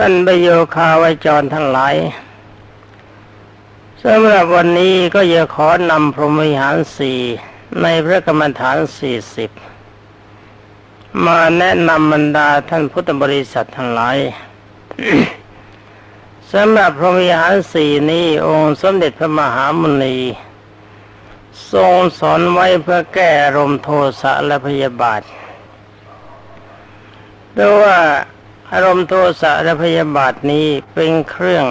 ท่านประโยคาวจรทั้งหลายสำหรับวันนี้ก็จะขอนำพรหมวิหารสี่ในพระกรรมฐานสี่สิบมาแนะนำบรรดาท่านพุทธบริษัททั้งหลายสำหรับพรหมวิหารสี่นี้องค์สมเด็จพระมหามุนี ทรงสอนไว้เพื่อแก้อารมณ์โทสะและพยาบาทเพราะว่า อารมณ์โทสะและพยาบาทนี้เป็นเครื่อง